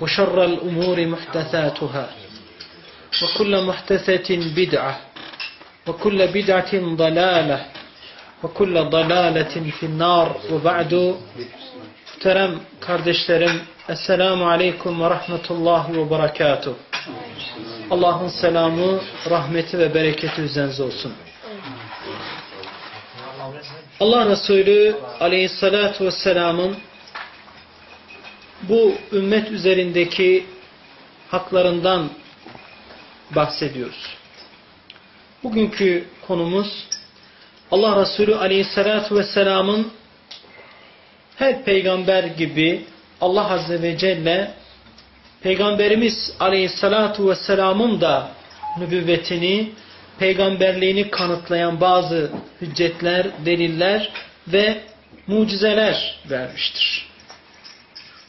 وشر الأمور محدثاتها وكل محدثة بدعة وكل بدعة ضلالة وكل ضلالة في النار وبعد Muhterem kardeşlerim, Esselamu Aleyküm ve Rahmetullahi ve Berekatuh. Allah'ın selamı, rahmeti ve bereketi üzerinize olsun. Allah Resulü Aleyhisselatü Vesselam'ın bu ümmet üzerindeki haklarından bahsediyoruz. Bugünkü konumuz Allah Resulü Aleyhisselatü Vesselam'ın her peygamber gibi Allah Azze ve Celle Peygamberimiz Aleyhisselatü Vesselam'ın da nübüvvetini, peygamberliğini kanıtlayan bazı hüccetler, deliller ve mucizeler vermiştir.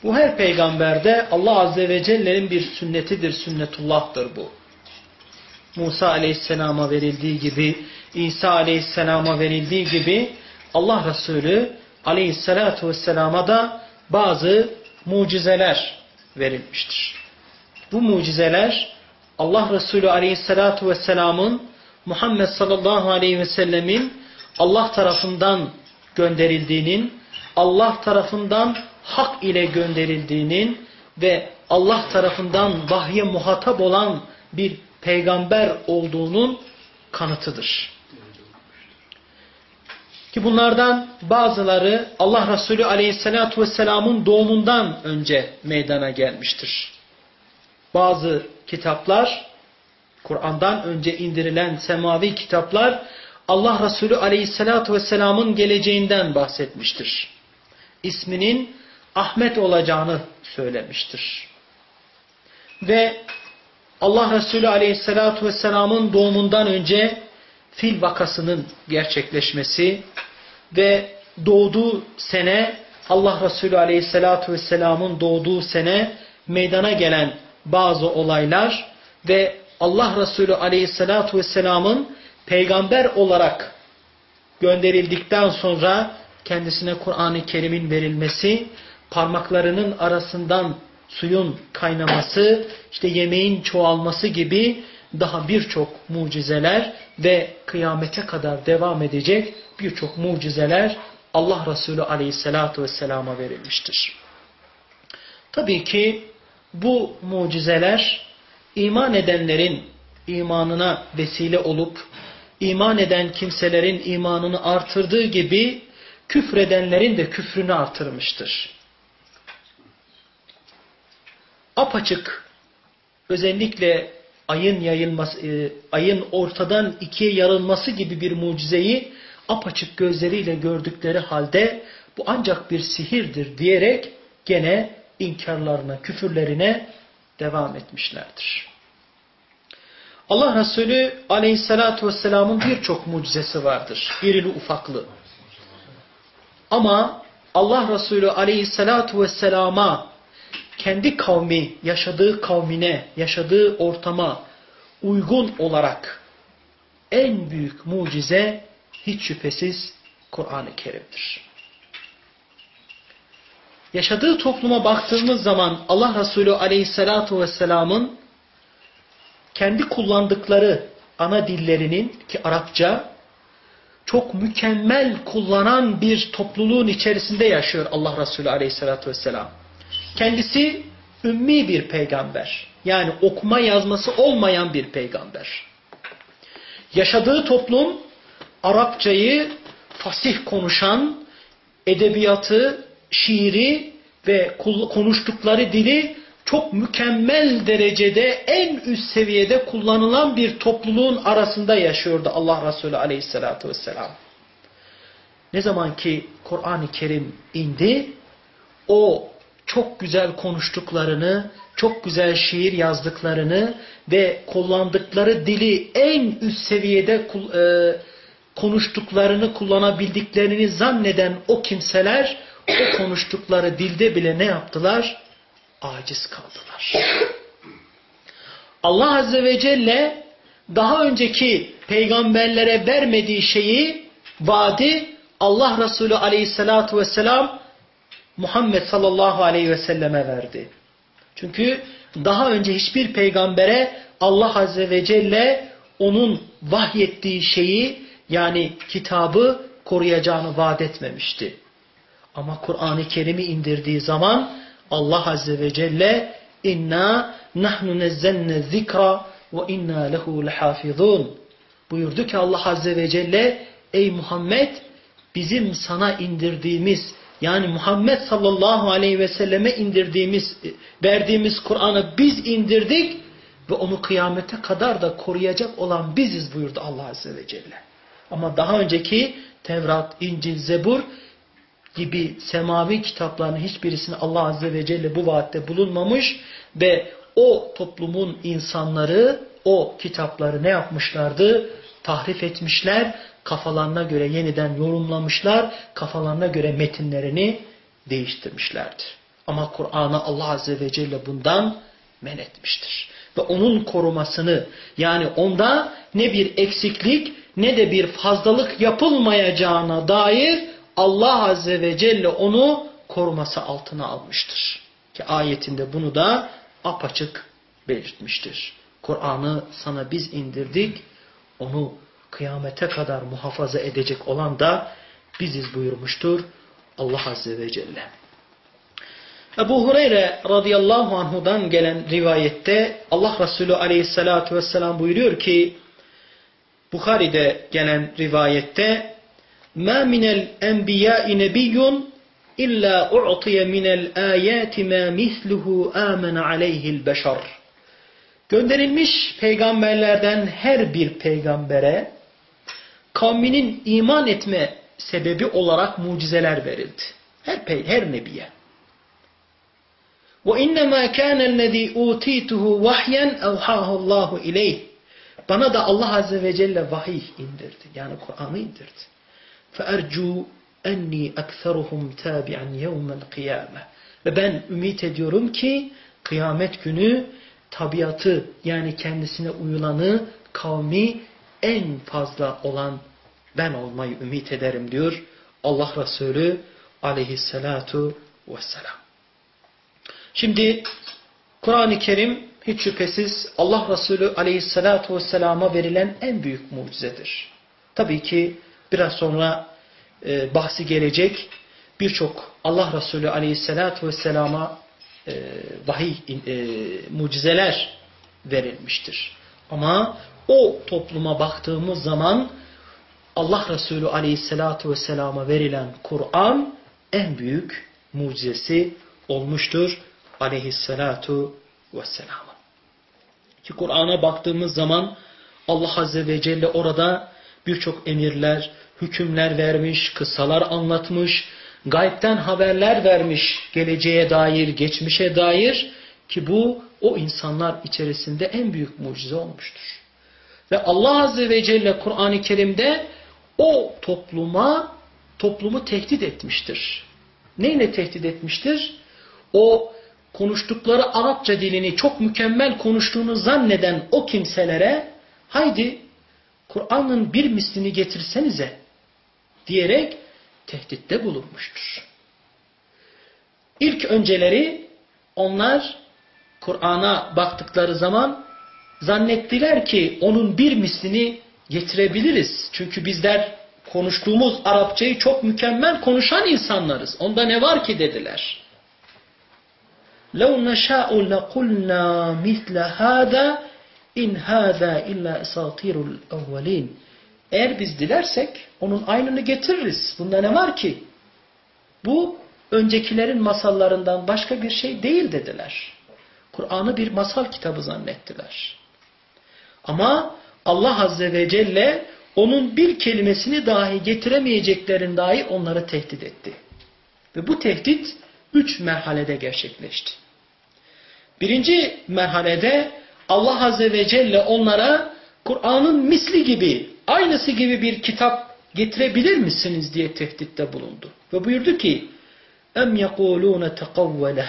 Bu her peygamberde Allah Azze ve Celle'nin bir sünnetidir, sünnetullah'tır bu. Musa Aleyhisselam'a verildiği gibi, İsa Aleyhisselam'a verildiği gibi Allah Resulü Aleyhisselatü Vesselam'a da bazı mucizeler verilmiştir. Bu mucizeler Allah Resulü Aleyhisselatü Vesselam'ın Muhammed sallallahu aleyhi ve Allah tarafından gönderildiğinin, Allah tarafından hak ile gönderildiğinin ve Allah tarafından vahye muhatap olan bir peygamber olduğunun kanıtıdır. Ki bunlardan bazıları Allah Resulü Aleyhisselatü Vesselam'ın doğumundan önce meydana gelmiştir. Bazı kitaplar, Kur'an'dan önce indirilen semavi kitaplar Allah Resulü Aleyhisselatü Vesselam'ın geleceğinden bahsetmiştir. İsminin Ahmet olacağını söylemiştir. Ve Allah Resulü Aleyhisselatü Vesselam'ın doğumundan önce fil vakasının gerçekleşmesi ve doğduğu sene Allah Resulü Aleyhisselatü Vesselam'ın doğduğu sene meydana gelen bazı olaylar ve Allah Resulü Aleyhisselatü Vesselam'ın peygamber olarak gönderildikten sonra kendisine Kur'an-ı Kerim'in verilmesi, parmaklarının arasından suyun kaynaması, işte yemeğin çoğalması gibi daha birçok mucizeler ve kıyamete kadar devam edecek birçok mucizeler Allah Resulü Aleyhisselatü Vesselam'a verilmiştir. Tabii ki bu mucizeler iman edenlerin imanına vesile olup iman eden kimselerin imanını artırdığı gibi küfredenlerin de küfrünü artırmıştır. Apaçık özellikle ayın yayılması, e, ayın ortadan ikiye yarılması gibi bir mucizeyi apaçık gözleriyle gördükleri halde bu ancak bir sihirdir diyerek gene inkarlarına, küfürlerine devam etmişlerdir. Allah Resulü aleyhissalatu vesselamın birçok mucizesi vardır. İrili ufaklı. Ama Allah Resulü aleyhissalatu vesselama kendi kavmi, yaşadığı kavmine, yaşadığı ortama uygun olarak en büyük mucize hiç şüphesiz Kur'an-ı Kerim'dir. Yaşadığı topluma baktığımız zaman Allah Resulü Aleyhisselatü Vesselam'ın kendi kullandıkları ana dillerinin ki Arapça çok mükemmel kullanan bir topluluğun içerisinde yaşıyor Allah Resulü Aleyhisselatü Vesselam. Kendisi ümmi bir peygamber. Yani okuma yazması olmayan bir peygamber. Yaşadığı toplum Arapçayı fasih konuşan, edebiyatı, şiiri ve konuştukları dili çok mükemmel derecede en üst seviyede kullanılan bir topluluğun arasında yaşıyordu Allah Resulü aleyhissalatü vesselam. Ne zaman ki Kur'an-ı Kerim indi, o çok güzel konuştuklarını, çok güzel şiir yazdıklarını ve kullandıkları dili en üst seviyede e, konuştuklarını kullanabildiklerini zanneden o kimseler o konuştukları dilde bile ne yaptılar? Aciz kaldılar. Allah Azze ve Celle daha önceki peygamberlere vermediği şeyi vaadi Allah Resulü Aleyhisselatü Vesselam Muhammed sallallahu aleyhi ve selleme verdi. Çünkü daha önce hiçbir peygambere Allah Azze ve Celle onun vahyettiği şeyi yani kitabı koruyacağını vaat etmemişti. Ama Kur'an-ı Kerim'i indirdiği zaman Allah Azze ve Celle inna nahnu nezzenne zikra ve inna lehu lehafizun buyurdu ki Allah Azze ve Celle ey Muhammed bizim sana indirdiğimiz yani Muhammed sallallahu aleyhi ve selleme indirdiğimiz, verdiğimiz Kur'an'ı biz indirdik ve onu kıyamete kadar da koruyacak olan biziz buyurdu Allah Azze ve Celle. Ama daha önceki Tevrat, İncil, Zebur gibi semavi kitapların hiçbirisini Allah Azze ve Celle bu vaatte bulunmamış ve o toplumun insanları o kitapları ne yapmışlardı? Tahrif etmişler, kafalarına göre yeniden yorumlamışlar, kafalarına göre metinlerini değiştirmişlerdir. Ama Kur'an'a Allah Azze ve Celle bundan men etmiştir. Ve onun korumasını yani onda ne bir eksiklik ne de bir fazlalık yapılmayacağına dair Allah Azze ve Celle onu koruması altına almıştır. Ki ayetinde bunu da apaçık belirtmiştir. Kur'an'ı sana biz indirdik, onu kıyamete kadar muhafaza edecek olan da biziz buyurmuştur Allah Azze ve Celle. Ebu Hureyre radıyallahu anhudan gelen rivayette Allah Resulü aleyhissalatu vesselam buyuruyor ki Bukhari'de gelen rivayette مَا مِنَ الْاَنْبِيَاءِ نَبِيٌّ اِلَّا اُعْطِيَ مِنَ الْآيَاتِ مَا مِثْلُهُ آمَنَ عَلَيْهِ الْبَشَرِ Gönderilmiş peygamberlerden her bir peygambere kavminin iman etme sebebi olarak mucizeler verildi. Her, her nebiye. وَاِنَّمَا كَانَ الَّذ۪ي اُوتِيتُهُ وَحْيًا اَوْحَاهُ اللّٰهُ اِلَيْهِ Bana da Allah Azze ve Celle vahiy indirdi. Yani Kur'an'ı indirdi. فَاَرْجُوا اَنِّي اَكْثَرُهُمْ تَابِعًا يَوْمَ الْقِيَامَةِ Ve ben ümit ediyorum ki kıyamet günü tabiatı yani kendisine uyulanı kavmi en fazla olan ben olmayı ümit ederim diyor Allah Resulü aleyhissalatu vesselam. Şimdi Kur'an-ı Kerim hiç şüphesiz Allah Resulü aleyhissalatu vesselama verilen en büyük mucizedir. Tabii ki biraz sonra e, bahsi gelecek birçok Allah Resulü aleyhissalatu vesselama e, vahiy e, mucizeler verilmiştir. Ama o topluma baktığımız zaman Allah Resulü aleyhissalatu vesselama verilen Kur'an en büyük mucizesi olmuştur aleyhissalatu vesselam. Ki Kur'an'a baktığımız zaman Allah Azze ve Celle orada birçok emirler, hükümler vermiş, kıssalar anlatmış, gaybden haberler vermiş geleceğe dair, geçmişe dair ki bu o insanlar içerisinde en büyük mucize olmuştur. Ve Allah Azze ve Celle Kur'an-ı Kerim'de o topluma toplumu tehdit etmiştir. Neyle tehdit etmiştir? O konuştukları Arapça dilini çok mükemmel konuştuğunu zanneden o kimselere haydi Kur'an'ın bir mislini getirsenize diyerek tehditte bulunmuştur. İlk önceleri onlar Kur'an'a baktıkları zaman zannettiler ki onun bir mislini getirebiliriz. Çünkü bizler konuştuğumuz Arapçayı çok mükemmel konuşan insanlarız. Onda ne var ki dediler. لَوْ نَشَاءُ لَقُلْنَا مِثْلَ هَذَا اِنْ هَذَا اِلَّا اَسَاطِيرُ الْاَوَّلِينَ Eğer biz dilersek onun aynını getiririz. Bunda ne var ki? Bu öncekilerin masallarından başka bir şey değil dediler. Kur'an'ı bir masal kitabı zannettiler. Ama Allah Azze ve Celle onun bir kelimesini dahi getiremeyeceklerin dahi onları tehdit etti. Ve bu tehdit üç merhalede gerçekleşti. Birinci merhalede Allah Azze ve Celle onlara Kur'an'ın misli gibi, aynısı gibi bir kitap getirebilir misiniz diye tehditte bulundu. Ve buyurdu ki, اَمْ يَقُولُونَ تَقَوَّلَهِ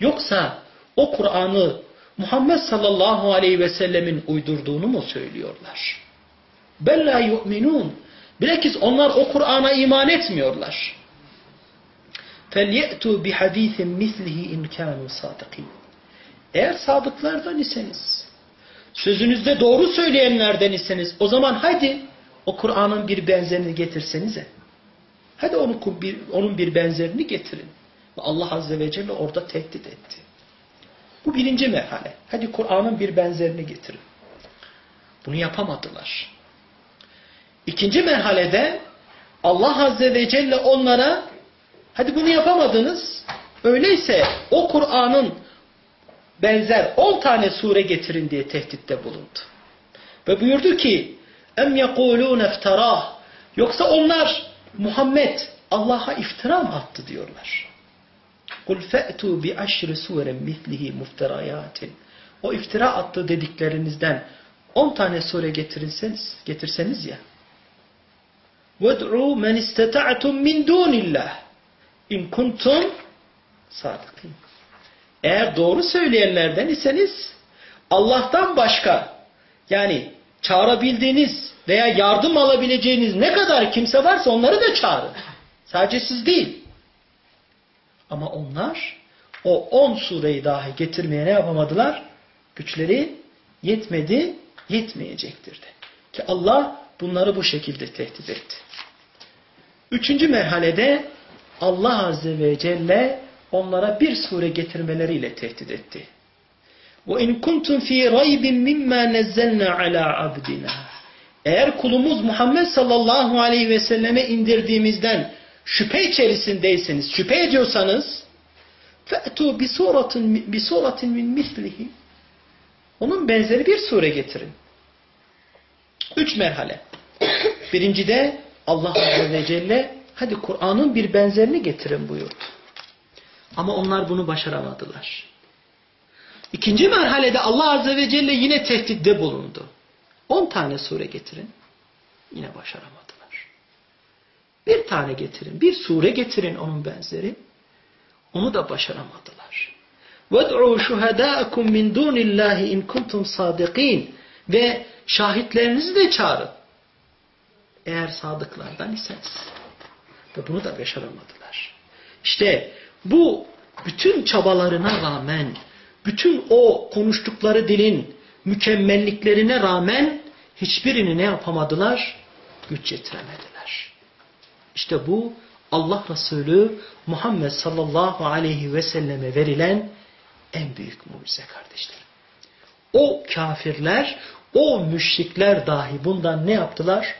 Yoksa o Kur'an'ı Muhammed sallallahu aleyhi ve sellemin uydurduğunu mu söylüyorlar? Bella yu'minun. Bilakis onlar o Kur'an'a iman etmiyorlar. فَلْيَأْتُوا بِحَد۪يثٍ مِثْلِهِ اِنْ كَانُوا صَادِقِينَ Eğer sadıklardan iseniz, sözünüzde doğru söyleyenlerden iseniz, o zaman hadi o Kur'an'ın bir benzerini getirsenize. Hadi onun bir, onun bir benzerini getirin. Allah Azze ve Celle orada tehdit etti. Bu birinci merhale. Hadi Kur'an'ın bir benzerini getirin. Bunu yapamadılar. İkinci merhalede Allah Azze ve Celle onlara hadi bunu yapamadınız. Öyleyse o Kur'an'ın benzer 10 tane sure getirin diye tehditte bulundu. Ve buyurdu ki em yekulun iftarah yoksa onlar Muhammed Allah'a iftira mı attı diyorlar. Kul fe'tu bi aşri suren mislihi mufterayatin. O iftira attı dediklerinizden 10 tane sure getirirseniz, getirseniz ya. وَدْعُوا مَنْ اِسْتَتَعْتُمْ مِنْ دُونِ اللّٰهِ اِنْ كُنْتُمْ صَادِقِينَ Eğer doğru söyleyenlerden iseniz Allah'tan başka yani çağırabildiğiniz veya yardım alabileceğiniz ne kadar kimse varsa onları da çağırın. Sadece siz değil. Ama onlar o on sureyi dahi getirmeye ne yapamadılar? Güçleri yetmedi, yetmeyecektir de. Ki Allah bunları bu şekilde tehdit etti. Üçüncü merhalede Allah Azze ve Celle onlara bir sure getirmeleriyle tehdit etti. وَاِنْ كُنْتُمْ ف۪ي رَيْبٍ مِمَّا نَزَّلْنَا عَلَى عَبْدِنَا Eğer kulumuz Muhammed sallallahu aleyhi ve selleme indirdiğimizden şüphe içerisindeyseniz, şüphe ediyorsanız فَأْتُوا بِسُورَةٍ مِنْ مِثْلِهِ Onun benzeri bir sure getirin. Üç merhale. Birincide Allah Azze ve Celle hadi Kur'an'ın bir benzerini getirin buyurdu. Ama onlar bunu başaramadılar. İkinci merhalede Allah Azze ve Celle yine tehditte bulundu. On tane sure getirin. Yine başaramadılar. Bir tane getirin. Bir sure getirin onun benzeri. Onu da başaramadılar. وَدْعُوا شُهَدَاءَكُمْ مِنْ دُونِ اللّٰهِ اِنْ كُنْتُمْ صَادِقِينَ Ve şahitlerinizi de çağırın. Eğer sadıklardan iseniz. Ve bunu da başaramadılar. İşte bu bütün çabalarına rağmen, bütün o konuştukları dilin mükemmelliklerine rağmen hiçbirini ne yapamadılar? Güç yetiremediler. İşte bu Allah Resulü Muhammed sallallahu aleyhi ve selleme verilen en büyük mucize kardeşlerim. O kafirler, o müşrikler dahi bundan ne yaptılar?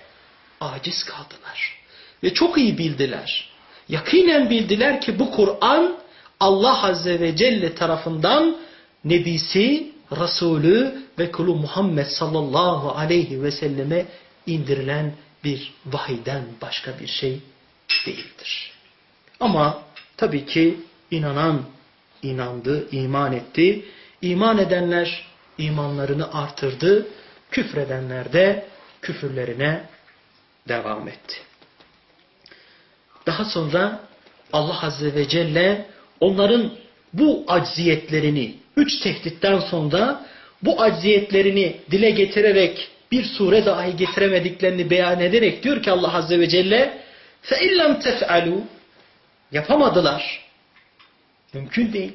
Aciz kaldılar. Ve çok iyi bildiler. Yakinen bildiler ki bu Kur'an Allah Azze ve Celle tarafından Nebisi, Resulü ve kulu Muhammed sallallahu aleyhi ve selleme indirilen bir vahiden başka bir şey değildir. Ama tabii ki inanan inandı, iman etti. İman edenler imanlarını artırdı. Küfredenler de küfürlerine devam etti. Daha sonra Allah Azze ve Celle onların bu acziyetlerini, üç tehditten sonra bu acziyetlerini dile getirerek bir sure dahi getiremediklerini beyan ederek diyor ki Allah Azze ve Celle فَاِلَّمْ تَفْعَلُوا Yapamadılar. Mümkün değil.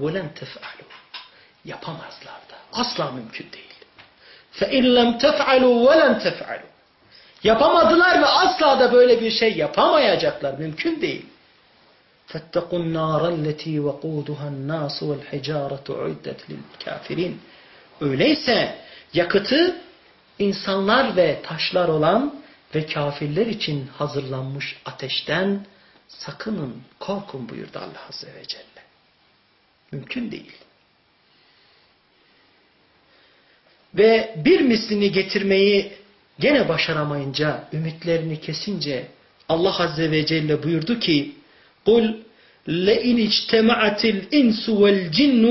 وَلَنْ تَفْعَلُوا Yapamazlar da. Asla mümkün değil. فَاِنْ لَمْ تَفْعَلُوا وَلَنْ تَفْعَلُوا Yapamadılar ve asla da böyle bir şey yapamayacaklar. Mümkün değil. فَاتَّقُوا النَّارَ الَّتِي وَقُودُهَا النَّاسُ وَالْحِجَارَةُ عُدَّتْ لِلْكَافِرِينَ Öyleyse yakıtı insanlar ve taşlar olan ve kafirler için hazırlanmış ateşten sakının, korkun buyurdu Allah Azze ve Celle. Mümkün değil. Ve bir mislini getirmeyi gene başaramayınca, ümitlerini kesince Allah Azze ve Celle buyurdu ki قُلْ لَاِنْ اجْتَمَعَتِ الْاِنْسُ وَالْجِنُّ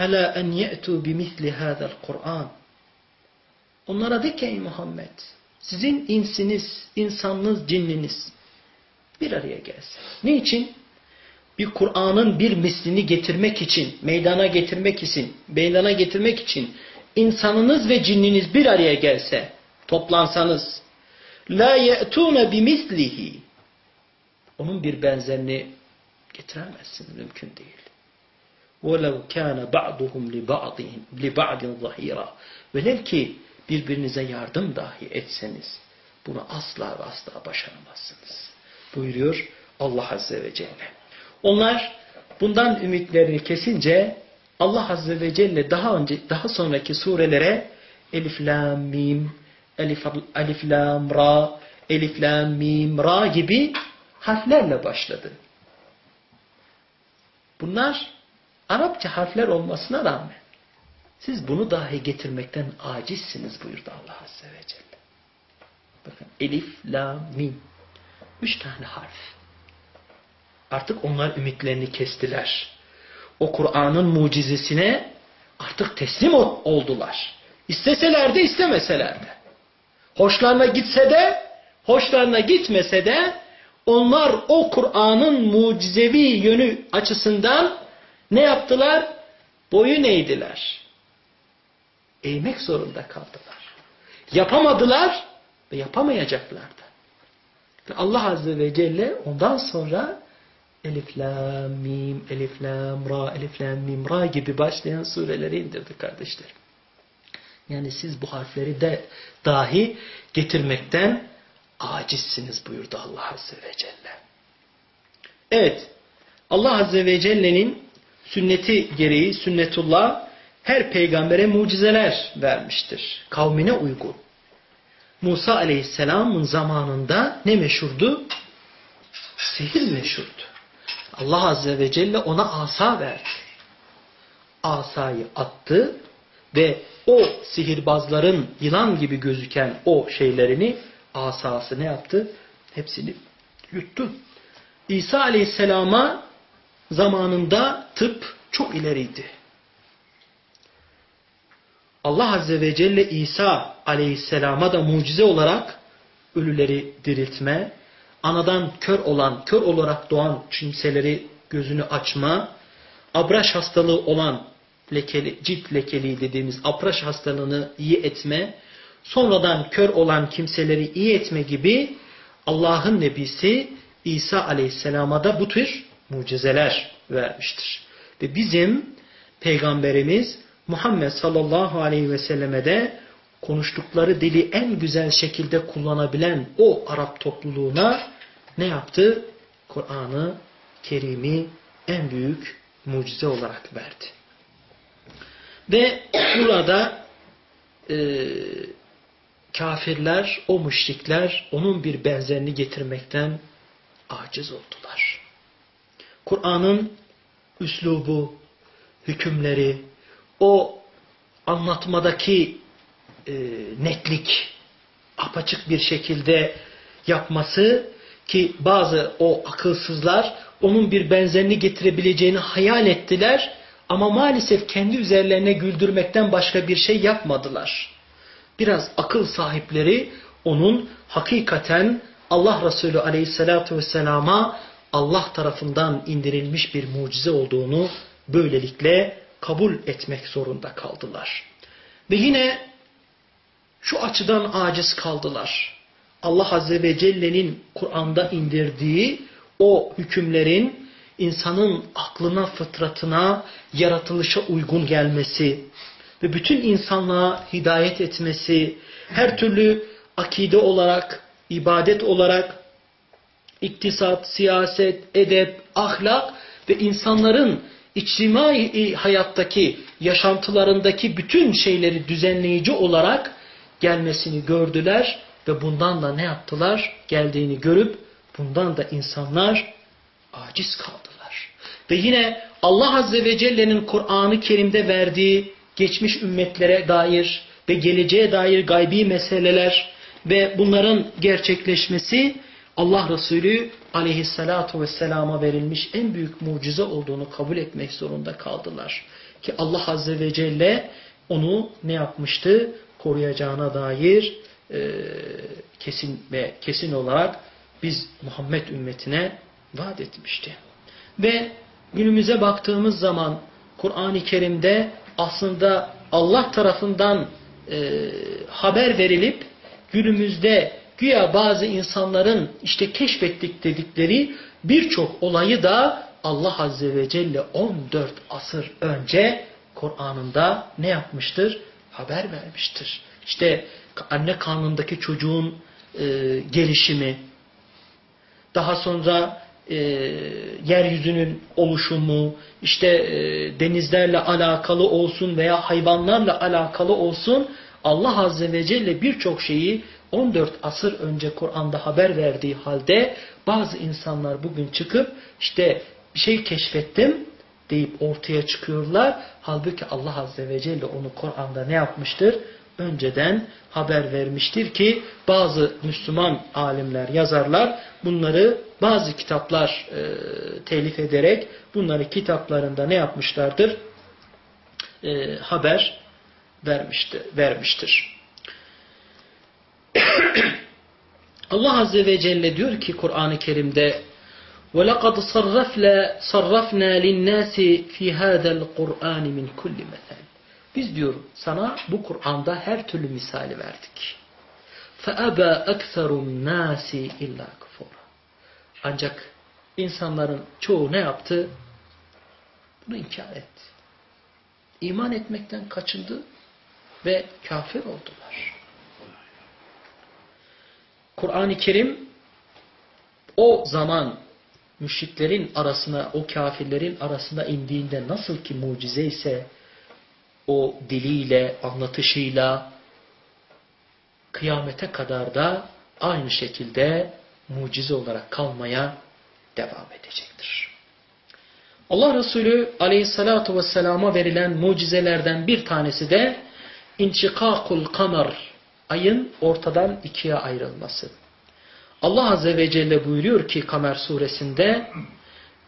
عَلَى اَنْ يَأْتُوا بِمِثْلِ هَذَا الْقُرْآنِ Onlara de ki ey Muhammed, sizin insiniz, insanınız, cinniniz bir araya gelsin. Ne için? Bir Kur'an'ın bir mislini getirmek için, meydana getirmek için, meydana getirmek için insanınız ve cinniniz bir araya gelse, toplansanız, la ye'tûne bimislihi onun bir benzerini getiremezsiniz, mümkün değil. وَلَوْ كَانَ بَعْضُهُمْ لِبَعْضٍ ظَهِيرًا Velev ki birbirinize yardım dahi etseniz bunu asla ve asla başaramazsınız. Buyuruyor Allah Azze ve Celle. Onlar bundan ümitlerini kesince Allah Azze ve Celle daha önce daha sonraki surelere Elif Lam Mim, Elif, Elif Lam Ra, Elif Lam Mim Ra gibi harflerle başladı. Bunlar Arapça harfler olmasına rağmen siz bunu dahi getirmekten acizsiniz buyurdu Allah Azze ve Celle. Bakın Elif, La, Mim. Üç tane harf. Artık onlar ümitlerini kestiler. O Kur'an'ın mucizesine artık teslim oldular. İsteseler de istemeseler de. Hoşlarına gitse de, hoşlarına gitmese de onlar o Kur'an'ın mucizevi yönü açısından ne yaptılar? Boyun eğdiler. Eğmek zorunda kaldılar. Yapamadılar ve yapamayacaklardı. Ve Allah Azze ve Celle ondan sonra Elif, Lam, Mim, Elif, Lam, Ra, Elif, Lam, Mim, Ra gibi başlayan sureleri indirdi kardeşlerim. Yani siz bu harfleri de dahi getirmekten acizsiniz buyurdu Allah Azze ve Celle. Evet, Allah Azze ve Celle'nin sünneti gereği, sünnetullah her peygambere mucizeler vermiştir. Kavmine uygun. Musa Aleyhisselam'ın zamanında ne meşhurdu? Sihir meşhurdu. Allah Azze ve Celle ona asa verdi. Asayı attı ve o sihirbazların yılan gibi gözüken o şeylerini asası ne yaptı? Hepsini yuttu. İsa Aleyhisselam'a zamanında tıp çok ileriydi. Allah Azze ve Celle İsa Aleyhisselam'a da mucize olarak ölüleri diriltme, anadan kör olan, kör olarak doğan kimseleri gözünü açma, abraş hastalığı olan lekeli, cilt lekeliği dediğimiz apraş hastalığını iyi etme, sonradan kör olan kimseleri iyi etme gibi Allah'ın nebisi İsa aleyhisselama da bu tür mucizeler vermiştir. Ve bizim peygamberimiz Muhammed sallallahu aleyhi ve selleme de konuştukları dili en güzel şekilde kullanabilen o Arap topluluğuna ne yaptı? Kur'an'ı Kerim'i en büyük mucize olarak verdi. Ve burada e, kafirler, o müşrikler onun bir benzerini getirmekten aciz oldular. Kur'an'ın üslubu, hükümleri, o anlatmadaki e, netlik, apaçık bir şekilde yapması ki bazı o akılsızlar onun bir benzerini getirebileceğini hayal ettiler ama maalesef kendi üzerlerine güldürmekten başka bir şey yapmadılar. Biraz akıl sahipleri onun hakikaten Allah Resulü aleyhissalatu vesselama Allah tarafından indirilmiş bir mucize olduğunu böylelikle kabul etmek zorunda kaldılar. Ve yine şu açıdan aciz kaldılar. Allah Azze ve Celle'nin Kur'an'da indirdiği o hükümlerin insanın aklına, fıtratına, yaratılışa uygun gelmesi ve bütün insanlığa hidayet etmesi, her türlü akide olarak, ibadet olarak, iktisat, siyaset, edep, ahlak ve insanların içtimai hayattaki, yaşantılarındaki bütün şeyleri düzenleyici olarak gelmesini gördüler ve bundan da ne yaptılar? Geldiğini görüp bundan da insanlar aciz kaldılar. Ve yine Allah Azze ve Celle'nin Kur'an-ı Kerim'de verdiği geçmiş ümmetlere dair ve geleceğe dair gaybi meseleler ve bunların gerçekleşmesi Allah Resulü aleyhissalatu vesselama verilmiş en büyük mucize olduğunu kabul etmek zorunda kaldılar. Ki Allah Azze ve Celle onu ne yapmıştı? Koruyacağına dair e, kesin ve kesin olarak biz Muhammed ümmetine vaat etmişti. Ve günümüze baktığımız zaman Kur'an-ı Kerim'de aslında Allah tarafından e, haber verilip günümüzde güya bazı insanların işte keşfettik dedikleri birçok olayı da Allah Azze ve Celle 14 asır önce Kur'an'ında ne yapmıştır? Haber vermiştir. İşte anne karnındaki çocuğun e, gelişimi, daha sonra e, yeryüzünün oluşumu, işte e, denizlerle alakalı olsun veya hayvanlarla alakalı olsun Allah Azze ve Celle birçok şeyi 14 asır önce Kur'an'da haber verdiği halde bazı insanlar bugün çıkıp işte bir şey keşfettim deyip ortaya çıkıyorlar. Halbuki Allah Azze ve Celle onu Kur'an'da ne yapmıştır? Önceden haber vermiştir ki bazı Müslüman alimler, yazarlar bunları bazı kitaplar e, telif ederek bunları kitaplarında ne yapmışlardır? E, haber vermiştir. vermiştir. Allah Azze ve Celle diyor ki Kur'an-ı Kerim'de وَلَقَدْ صَرَّفْنَا لِلنَّاسِ فِي هَذَا الْقُرْآنِ مِنْ كُلِّ مَثَلٍ Biz diyor sana bu Kur'an'da her türlü misali verdik. فَأَبَا أَكْثَرُ النَّاسِ اِلَّا كُفُورًا Ancak insanların çoğu ne yaptı? Bunu inkar etti. İman etmekten kaçındı ve kafir oldular. Kur'an-ı Kerim o zaman müşriklerin arasına, o kafirlerin arasına indiğinde nasıl ki mucize ise o diliyle, anlatışıyla kıyamete kadar da aynı şekilde mucize olarak kalmaya devam edecektir. Allah Resulü aleyhissalatu vesselama verilen mucizelerden bir tanesi de inşikakul kamer ayın ortadan ikiye ayrılması. Allah Azze ve Celle buyuruyor ki Kamer suresinde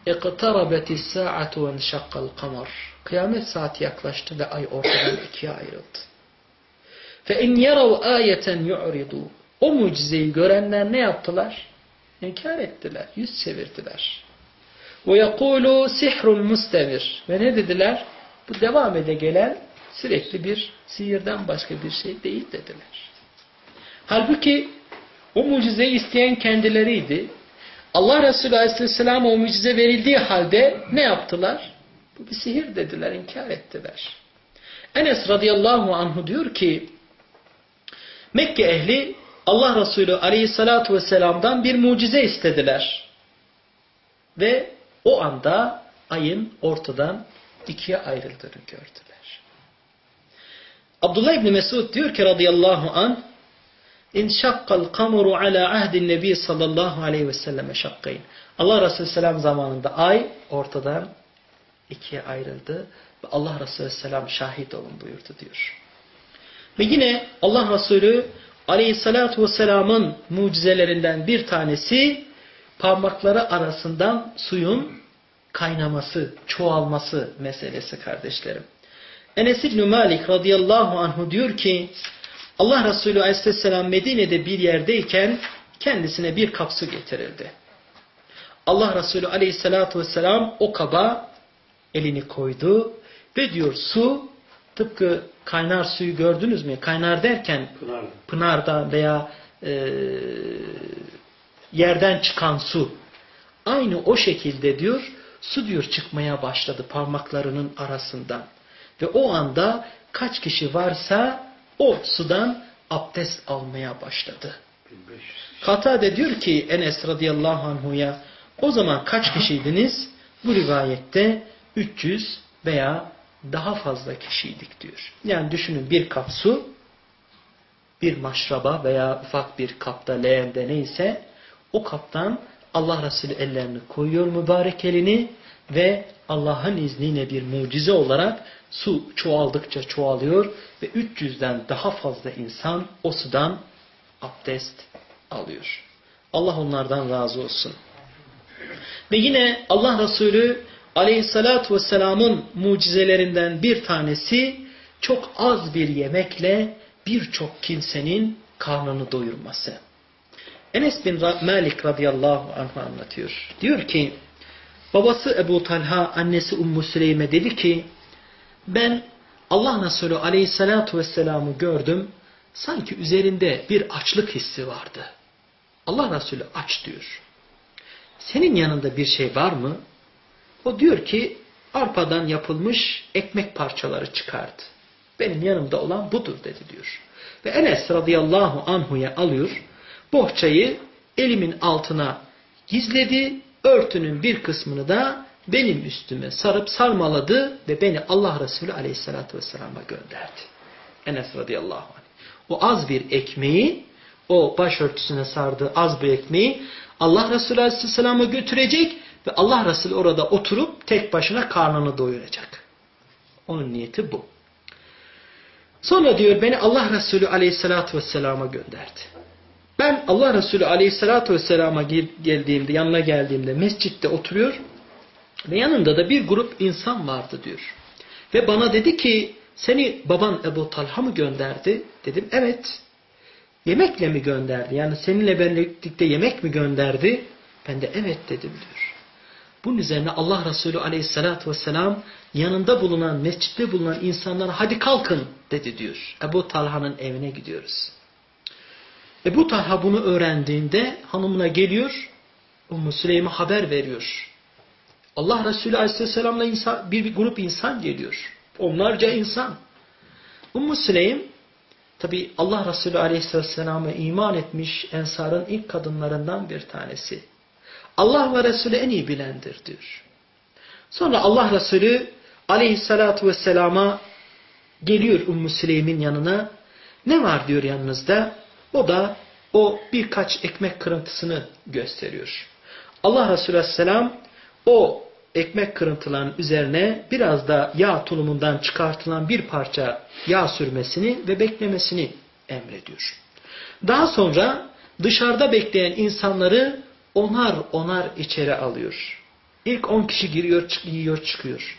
اِقْتَرَبَتِ السَّاعَةُ وَنْشَقَّ الْقَمَرِ Kıyamet saati yaklaştı ve ay ortadan ikiye ayrıldı. فَاِنْ يَرَوْ آيَةً يُعْرِضُوا O mucizeyi görenler ne yaptılar? İnkar ettiler, yüz çevirdiler. وَيَقُولُوا sihrun mustemir Ve ne dediler? Bu devam ede gelen sürekli bir sihirden başka bir şey değil dediler. Halbuki o mucizeyi isteyen kendileriydi. Allah Resulü Aleyhisselam o mucize verildiği halde ne yaptılar? Bu bir sihir dediler, inkar ettiler. Enes radıyallahu anhu diyor ki Mekke ehli Allah Resulü aleyhissalatu vesselam'dan bir mucize istediler. Ve o anda ayın ortadan ikiye ayrıldığını gördüler. Abdullah İbni Mesud diyor ki radıyallahu anh İnşakkal kamuru ala ahdin nebi sallallahu aleyhi ve selleme şakkayn. Allah Resulü selam zamanında ay ortadan ikiye ayrıldı. Ve Allah Resulü selam şahit olun buyurdu diyor. Ve yine Allah Resulü aleyhissalatu vesselamın mucizelerinden bir tanesi parmakları arasından suyun kaynaması, çoğalması meselesi kardeşlerim. Enes İbni Malik radıyallahu anhu diyor ki Allah Resulü aleyhisselam Medine'de bir yerdeyken kendisine bir kap su getirildi. Allah Resulü aleyhissalatu vesselam o kaba elini koydu ve diyor su tıpkı kaynar suyu gördünüz mü? Kaynar derken Pınar'da. pınarda veya e, yerden çıkan su. Aynı o şekilde diyor su diyor çıkmaya başladı parmaklarının arasından. Ve o anda kaç kişi varsa o sudan abdest almaya başladı. 1500. Katade diyor ki Enes radıyallahu anhuya o zaman kaç kişiydiniz? Bu rivayette 300 veya daha fazla kişiydik diyor. Yani düşünün bir kap su bir maşraba veya ufak bir kapta leğende neyse o kaptan Allah Resulü ellerini koyuyor mübarek elini ve Allah'ın izniyle bir mucize olarak su çoğaldıkça çoğalıyor ve 300'den daha fazla insan o sudan abdest alıyor. Allah onlardan razı olsun. Ve yine Allah Resulü aleyhissalatu vesselamın mucizelerinden bir tanesi çok az bir yemekle birçok kimsenin karnını doyurması. Enes bin Malik radıyallahu anh anlatıyor. Diyor ki babası Ebu Talha annesi Ummu Süleyme dedi ki ben Allah Resulü aleyhissalatu vesselam'ı gördüm sanki üzerinde bir açlık hissi vardı. Allah Resulü aç diyor. Senin yanında bir şey var mı? O diyor ki arpadan yapılmış ekmek parçaları çıkardı. Benim yanımda olan budur dedi diyor. Ve Enes radıyallahu anhuya alıyor. Bohçayı elimin altına gizledi. Örtünün bir kısmını da benim üstüme sarıp sarmaladı ve beni Allah Resulü aleyhissalatü vesselam'a gönderdi. Enes radıyallahu anh. O az bir ekmeği, o başörtüsüne sardığı az bir ekmeği Allah Resulü aleyhisselam'a götürecek ve Allah Resulü orada oturup tek başına karnını doyuracak. Onun niyeti bu. Sonra diyor beni Allah Resulü aleyhissalatü vesselama gönderdi. Ben Allah Resulü aleyhissalatü vesselama geldiğimde, yanına geldiğimde mescitte oturuyor ve yanında da bir grup insan vardı diyor. Ve bana dedi ki seni baban Ebu Talha mı gönderdi? Dedim evet. Yemekle mi gönderdi? Yani seninle birlikte yemek mi gönderdi? Ben de evet dedim diyor. Bunun üzerine Allah Resulü aleyhissalatü vesselam yanında bulunan, mescitte bulunan insanlara hadi kalkın dedi diyor. Ebu Talha'nın evine gidiyoruz. Ebu Talha bunu öğrendiğinde hanımına geliyor, Ummu Süleym'e haber veriyor. Allah Resulü aleyhisselamla insan, bir, bir grup insan geliyor. Onlarca insan. Ummu Süleym tabi Allah Resulü aleyhisselam'a iman etmiş ensarın ilk kadınlarından bir tanesi. Allah ve Resulü en iyi bilendir diyor. Sonra Allah Resulü aleyhissalatu vesselama geliyor Ümmü Süleym'in yanına. Ne var diyor yanınızda? O da o birkaç ekmek kırıntısını gösteriyor. Allah Resulü aleyhisselam o ekmek kırıntılarının üzerine biraz da yağ tulumundan çıkartılan bir parça yağ sürmesini ve beklemesini emrediyor. Daha sonra dışarıda bekleyen insanları onar onar içeri alıyor. İlk 10 kişi giriyor, yiyor, çıkıyor.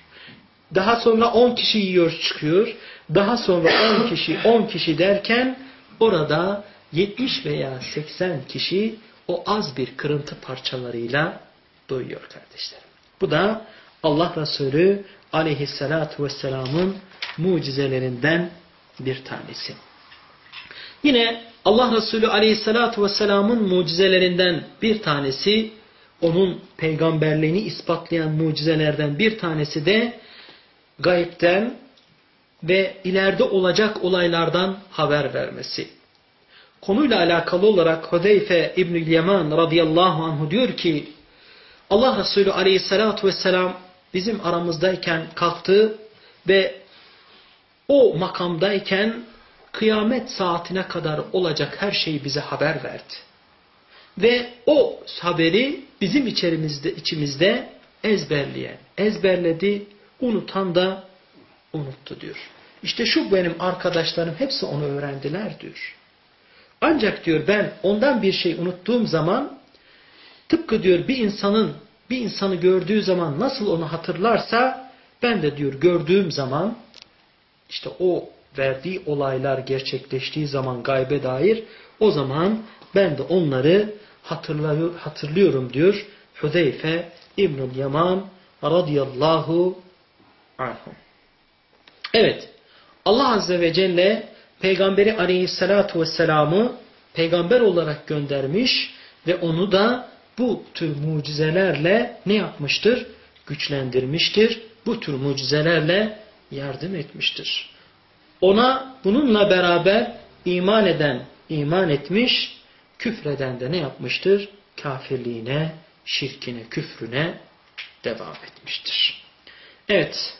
Daha sonra 10 kişi yiyor, çıkıyor. Daha sonra 10 kişi, 10 kişi derken orada 70 veya 80 kişi o az bir kırıntı parçalarıyla doyuyor kardeşlerim. Bu da Allah Resulü aleyhissalatu vesselamın mucizelerinden bir tanesi. Yine Allah Resulü aleyhissalatu vesselamın mucizelerinden bir tanesi, onun peygamberliğini ispatlayan mucizelerden bir tanesi de gayipten ve ileride olacak olaylardan haber vermesi. Konuyla alakalı olarak Hudeyfe İbnül Yaman radıyallahu anhu diyor ki Allah Resulü aleyhissalatu vesselam bizim aramızdayken kalktı ve o makamdayken kıyamet saatine kadar olacak her şeyi bize haber verdi. Ve o haberi bizim içerimizde, içimizde ezberleyen, ezberledi, unutan da unuttu diyor. İşte şu benim arkadaşlarım hepsi onu öğrendiler diyor. Ancak diyor ben ondan bir şey unuttuğum zaman tıpkı diyor bir insanın bir insanı gördüğü zaman nasıl onu hatırlarsa ben de diyor gördüğüm zaman işte o verdiği olaylar gerçekleştiği zaman gaybe dair o zaman ben de onları hatırlıyor, hatırlıyorum diyor Hudeyfe İbnül Yaman radıyallahu anhum. Evet. Allah Azze ve Celle Peygamberi aleyhissalatu vesselam'ı peygamber olarak göndermiş ve onu da bu tür mucizelerle ne yapmıştır? Güçlendirmiştir. Bu tür mucizelerle yardım etmiştir. Ona bununla beraber iman eden iman etmiş, küfreden de ne yapmıştır? Kafirliğine, şirkine, küfrüne devam etmiştir. Evet,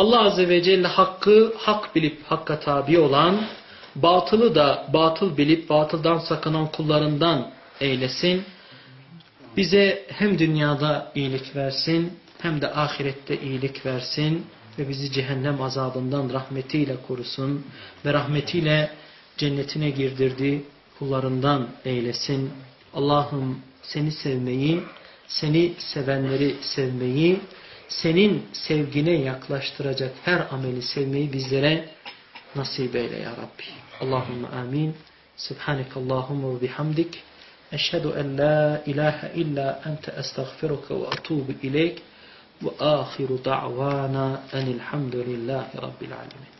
Allah Azze ve Celle hakkı hak bilip hakka tabi olan, batılı da batıl bilip batıldan sakınan kullarından eylesin. Bize hem dünyada iyilik versin, hem de ahirette iyilik versin ve bizi cehennem azabından rahmetiyle korusun ve rahmetiyle cennetine girdirdiği kullarından eylesin. Allah'ım seni sevmeyi, seni sevenleri sevmeyi, senin sevgine yaklaştıracak her ameli sevmeyi bizlere nasip eyle ya Rabbi. Allahümme amin. Subhanek Allahümme ve bihamdik. Eşhedü en la ilahe illa ente estağfiruka ve atubu ileyk. Ve ahiru da'vana enilhamdülillahi rabbil alemin.